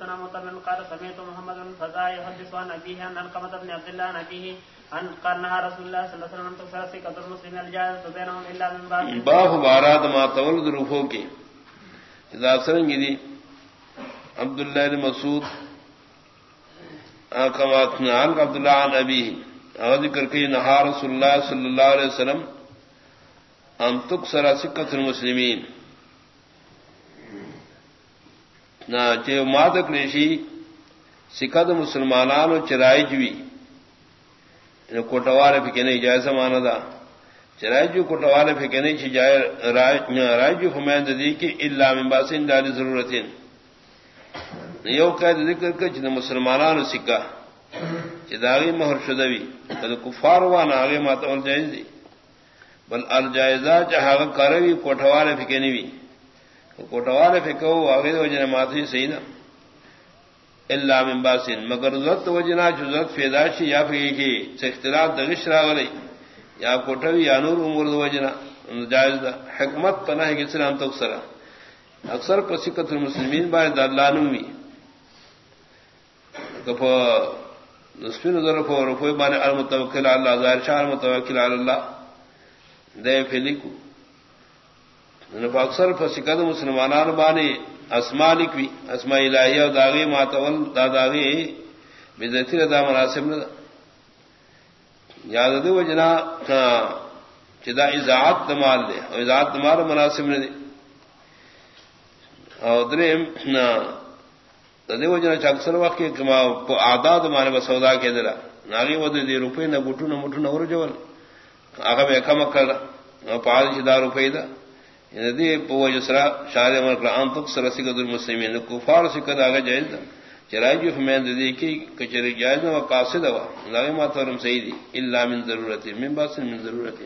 سنا مطمئن قال سمعت محمد بن فزا يحدث عن أبيه عن القمة بن عبد الله عن أبيه عن قرنها رسول الله صلى الله عليه وسلم تكسر سكة المسلم الجاهز بينهم إلا من بعد باب بارات ما تولد روحو کی اذا سرنگی دی عبداللہ بن مسعود کما عن عبداللہ عن ابيه او ذکر کی نہا رسول اللہ صلی اللہ علیہ وسلم، ان تکسر سکة المسلمین۔ نہ چ مات کلیشی سکھد مسلمانانو چرائی جوی۔ کوٹوار پھکے نہیں جائے سمانا دا۔ چرائی جو کوٹوار پھکے نہیں چھ جائے رائے جو فمائند دی کہ اللہ من باسن داری ضرورتین۔ یو قید ذکر کر چھ مسلمانانو سکا چھ داغی مہر شدوی کد کفار وانا آگے ماتول جائز دی۔ بل الجائزہ چاہا کروی کوٹوار پھکے نہیں بھی کوٹوال فکو آگے وجنا ماتی صحیح نا۔ اللہ من باسن مگر زت وجنا جو زت فیداشی یا پھر کی اختلاف دغش راغلی یا کوٹوی یا نور امور وجنا جائز دا۔ حکمت پناہ ہے کہ اسلام تو اکثر۔ اکثر پسکت المسلمین بارے دا اللہ نمی کف نصفی نظر فو رفوی بانے المتوکل اللہ، ظاہر شاہ المتوکل اللہ، دے فیلکو اکثر فسکد مسلمانان بانی اسما لکھوی اسما الہیہ و داغی ماتول دا داغی بزتی ردا مناسب ندا یاد دو جنا چدا ازاعت دمال دے اور ازاعت دمال مناسب ندے اور درم دیو جنا اکثر وقت آداد مانے بسودا کے دلا ناگی وہ دے روپے نہ گٹو نہ مٹو نہ جول آگا میں کم کر پال چدا روپے دا یعنی پو جسرا شار امر عام تک سرسی قدر مسلمین کفار سے قد آگے جائز دا چرائی جو فمین دی کی کچری جائز نہ قاصد ہوا لاغی ماتورم صحیح دی. الا من ضرورت من باس من ضرورت